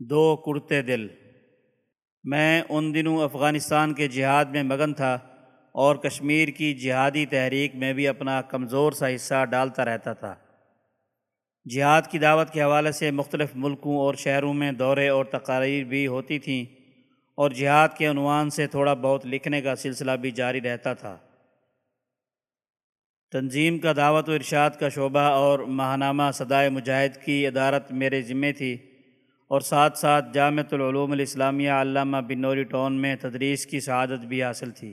دو کرتے دل۔ میں ان دنوں افغانستان کے جہاد میں مگن تھا اور کشمیر کی جہادی تحریک میں بھی اپنا کمزور سا حصہ ڈالتا رہتا تھا۔ جہاد کی دعوت کے حوالے سے مختلف ملکوں اور شہروں میں دورے اور تقاریر بھی ہوتی تھیں اور جہاد کے عنوان سے تھوڑا بہت لکھنے کا سلسلہ بھی جاری رہتا تھا۔ تنظیم کا دعوت و ارشاد کا شعبہ اور ماہنامہ صدائے مجاہد کی ادارت میرے ذمے تھی۔ اور ساتھ ساتھ جامعۃ العلوم الاسلامیہ علامہ بن نوری ٹون میں تدریس کی سعادت بھی حاصل تھی۔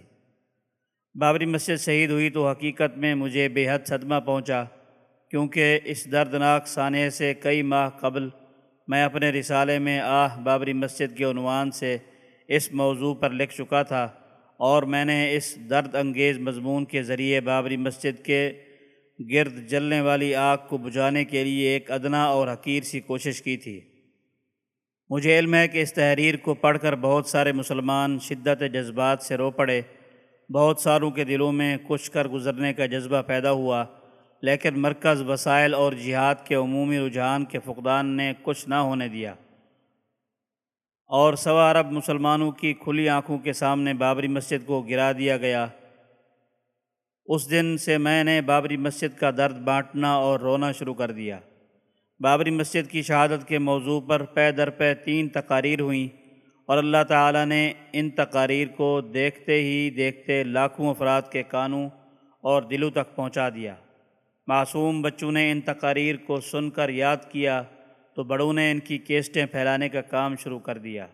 بابری مسجد شہید ہوئی تو حقیقت میں مجھے بے حد صدمہ پہنچا، کیونکہ اس دردناک سانحے سے کئی ماہ قبل میں اپنے رسالے میں آہ بابری مسجد کے عنوان سے اس موضوع پر لکھ چکا تھا اور میں نے اس درد انگیز مضمون کے ذریعے بابری مسجد کے گرد جلنے والی آگ کو بجھانے کے لیے ایک ادنا اور حقیر سی کوشش کی تھی۔ مجھے علم ہے کہ اس تحریر کو پڑھ کر بہت سارے مسلمان شدت جذبات سے رو پڑے۔ بہت ساروں کے دلوں میں کچھ کر گزرنے کا جذبہ پیدا ہوا، لیکن مرکز وسائل اور جہاد کے عمومی رجحان کے فقدان نے کچھ نہ ہونے دیا۔ اور سوا عرب مسلمانوں کی کھلی آنکھوں کے سامنے بابری مسجد کو گرا دیا گیا۔ اس دن سے میں نے بابری مسجد کا درد بانٹنا اور رونا شروع کر دیا۔ بابری مسجد کی شہادت کے موضوع پر پے در پے تین تقاریر ہوئیں اور اللہ تعالیٰ نے ان تقاریر کو دیکھتے ہی دیکھتے لاکھوں افراد کے کانوں اور دلوں تک پہنچا دیا۔ معصوم بچوں نے ان تقاریر کو سن کر یاد کیا تو بڑوں نے ان کی کیسٹیں پھیلانے کا کام شروع کر دیا۔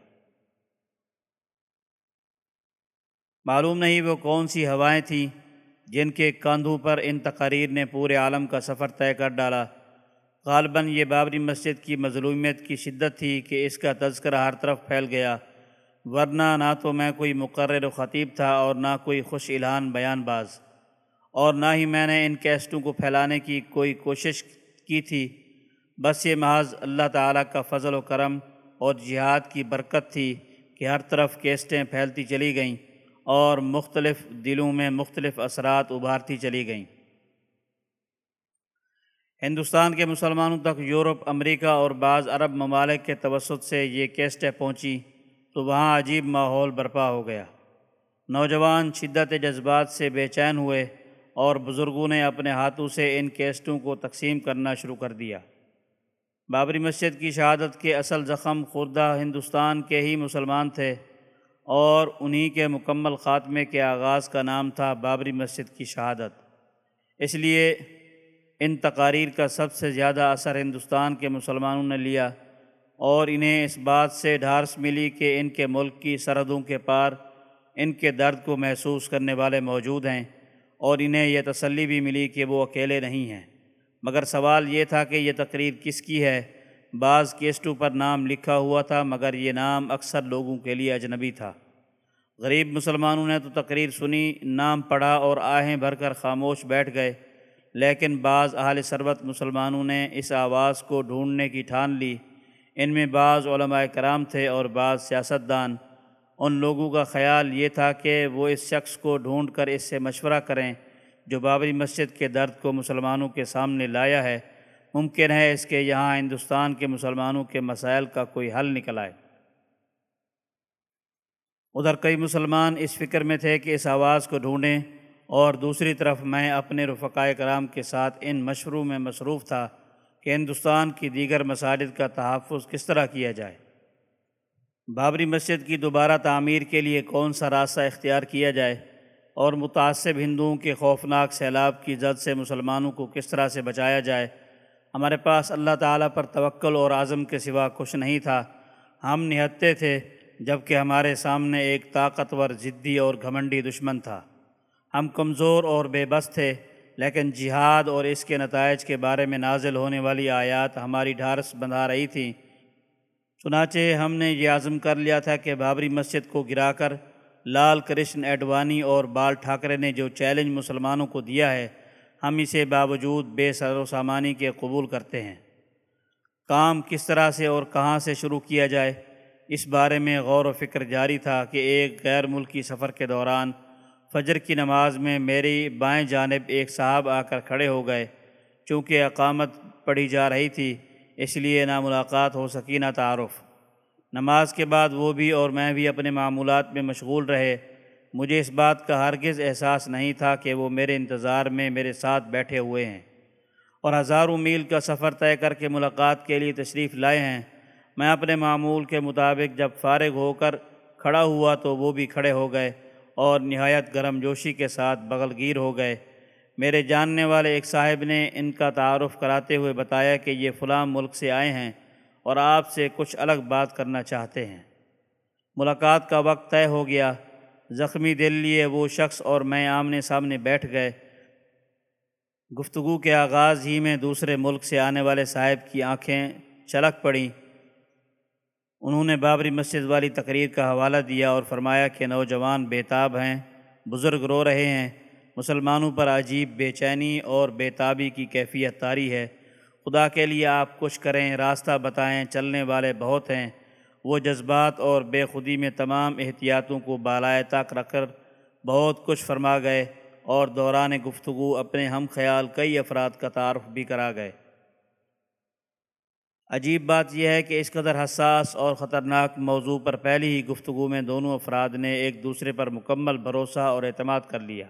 معلوم نہیں وہ کون سی ہوائیں تھیں جن کے کاندھوں پر ان تقاریر نے پورے عالم کا سفر طے کر ڈالا۔ غالباً یہ بابری مسجد کی مظلومیت کی شدت تھی کہ اس کا تذکرہ ہر طرف پھیل گیا، ورنہ نہ تو میں کوئی مقرر و خطیب تھا اور نہ کوئی خوش الہان بیان باز، اور نہ ہی میں نے ان کیسٹوں کو پھیلانے کی کوئی کوشش کی تھی۔ بس یہ محض اللہ تعالیٰ کا فضل و کرم اور جہاد کی برکت تھی کہ ہر طرف کیسٹیں پھیلتی چلی گئیں اور مختلف دلوں میں مختلف اثرات ابھارتی چلی گئیں۔ ہندوستان کے مسلمانوں تک یورپ، امریکہ اور بعض عرب ممالک کے توسط سے یہ کیسٹیں پہنچی تو وہاں عجیب ماحول برپا ہو گیا۔ نوجوان شدت جذبات سے بے چین ہوئے اور بزرگوں نے اپنے ہاتھوں سے ان کیسٹوں کو تقسیم کرنا شروع کر دیا۔ بابری مسجد کی شہادت کے اصل زخم خوردہ ہندوستان کے ہی مسلمان تھے اور انہی کے مکمل خاتمے کے آغاز کا نام تھا بابری مسجد کی شہادت۔ اس لیے ان تقاریر کا سب سے زیادہ اثر ہندوستان کے مسلمانوں نے لیا اور انہیں اس بات سے ڈھارس ملی کہ ان کے ملک کی سرحدوں کے پار ان کے درد کو محسوس کرنے والے موجود ہیں اور انہیں یہ تسلی بھی ملی کہ وہ اکیلے نہیں ہیں۔ مگر سوال یہ تھا کہ یہ تقریر کس کی ہے؟ بعض کیسٹوں پر نام لکھا ہوا تھا، مگر یہ نام اکثر لوگوں کے لیے اجنبی تھا۔ غریب مسلمانوں نے تو تقریر سنی، نام پڑھا اور آہیں بھر کر خاموش بیٹھ گئے۔ لیکن بعض اہل ثروت مسلمانوں نے اس آواز کو ڈھونڈنے کی ٹھان لی۔ ان میں بعض علماء کرام تھے اور بعض سیاستدان۔ ان لوگوں کا خیال یہ تھا کہ وہ اس شخص کو ڈھونڈ کر اس سے مشورہ کریں جو بابری مسجد کے درد کو مسلمانوں کے سامنے لایا ہے۔ ممکن ہے اس کے یہاں ہندوستان کے مسلمانوں کے مسائل کا کوئی حل نکل آئے۔ ادھر کئی مسلمان اس فکر میں تھے کہ اس آواز کو ڈھونڈیں۔ اور دوسری طرف میں اپنے رفقائے کرام کے ساتھ ان مشروع میں مصروف تھا کہ ہندوستان کی دیگر مساجد کا تحفظ کس طرح کیا جائے۔ بابری مسجد کی دوبارہ تعمیر کے لیے کون سا راستہ اختیار کیا جائے اور متعصب ہندوؤں کے خوفناک سیلاب کی زد سے مسلمانوں کو کس طرح سے بچایا جائے۔ ہمارے پاس اللہ تعالیٰ پر توکل اور عزم کے سوا کچھ نہیں تھا۔ ہم نہتے تھے جبکہ ہمارے سامنے ایک طاقتور، ضدی اور گھمنڈی دشمن تھا۔ ہم کمزور اور بے بس تھے، لیکن جہاد اور اس کے نتائج کے بارے میں نازل ہونے والی آیات ہماری ڈھارس بندھا رہی تھیں۔ چنانچہ ہم نے یہ عزم کر لیا تھا کہ بابری مسجد کو گرا کر لال کرشن ایڈوانی اور بال ٹھاکرے نے جو چیلنج مسلمانوں کو دیا ہے، ہم اسے باوجود بے سر و سامانی کے قبول کرتے ہیں۔ کام کس طرح سے اور کہاں سے شروع کیا جائے، اس بارے میں غور و فکر جاری تھا کہ ایک غیر ملکی سفر کے دوران فجر کی نماز میں میری بائیں جانب ایک صاحب آ کر کھڑے ہو گئے۔ چونکہ اقامت پڑھی جا رہی تھی، اس لیے نہ ملاقات ہو سکی نہ تعارف۔ نماز کے بعد وہ بھی اور میں بھی اپنے معمولات میں مشغول رہے۔ مجھے اس بات کا ہرگز احساس نہیں تھا کہ وہ میرے انتظار میں میرے ساتھ بیٹھے ہوئے ہیں۔ اور ہزاروں میل کا سفر طے کر کے ملاقات کے لیے تشریف لائے ہیں۔ میں اپنے معمول کے مطابق جب فارغ ہو کر کھڑا ہوا تو وہ بھی کھڑے ہو گئے۔ اور نہایت گرم جوشی کے ساتھ بغل گیر ہو گئے۔ میرے جاننے والے ایک صاحب نے ان کا تعارف کراتے ہوئے بتایا کہ یہ فلاں ملک سے آئے ہیں اور آپ سے کچھ الگ بات کرنا چاہتے ہیں۔ ملاقات کا وقت طے ہو گیا۔ زخمی دل لیے وہ شخص اور میں آمنے سامنے بیٹھ گئے۔ گفتگو کے آغاز ہی میں دوسرے ملک سے آنے والے صاحب کی آنکھیں چلک پڑیں۔ انہوں نے بابری مسجد والی تقریر کا حوالہ دیا اور فرمایا کہ نوجوان بیتاب ہیں، بزرگ رو رہے ہیں، مسلمانوں پر عجیب بے چینی اور بیتابی کی کیفیت تاری ہے۔ خدا کے لیے آپ کچھ کریں، راستہ بتائیں، چلنے والے بہت ہیں۔ وہ جذبات اور بے خودی میں تمام احتیاطوں کو بالائے تک رکھ کر بہت کچھ فرما گئے اور دوران گفتگو اپنے ہم خیال کئی افراد کا تعارف بھی کرا گئے۔ عجیب بات یہ ہے کہ اس قدر حساس اور خطرناک موضوع پر پہلی ہی گفتگو میں دونوں افراد نے ایک دوسرے پر مکمل بھروسہ اور اعتماد کر لیا۔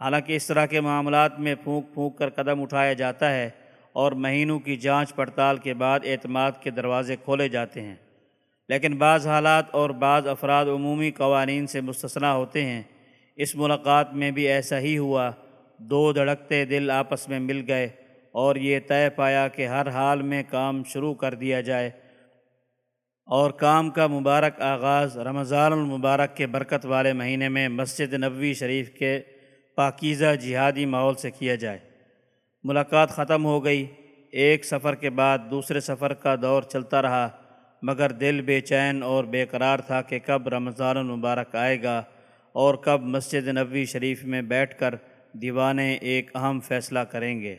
حالانکہ اس طرح کے معاملات میں پھونک پھونک کر قدم اٹھایا جاتا ہے اور مہینوں کی جانچ پڑتال کے بعد اعتماد کے دروازے کھولے جاتے ہیں۔ لیکن بعض حالات اور بعض افراد عمومی قوانین سے مستثنا ہوتے ہیں۔ اس ملاقات میں بھی ایسا ہی ہوا۔ دو دھڑکتے دل آپس میں مل گئے۔ اور یہ طے پایا کہ ہر حال میں کام شروع کر دیا جائے۔ اور کام کا مبارک آغاز رمضان المبارک کے برکت والے مہینے میں مسجد نبوی شریف کے پاکیزہ جہادی ماحول سے کیا جائے۔ ملاقات ختم ہو گئی۔ ایک سفر کے بعد دوسرے سفر کا دور چلتا رہا۔ مگر دل بے چین اور بے قرار تھا کہ کب رمضان المبارک آئے گا اور کب مسجد نبوی شریف میں بیٹھ کر دیوانے ایک اہم فیصلہ کریں گے۔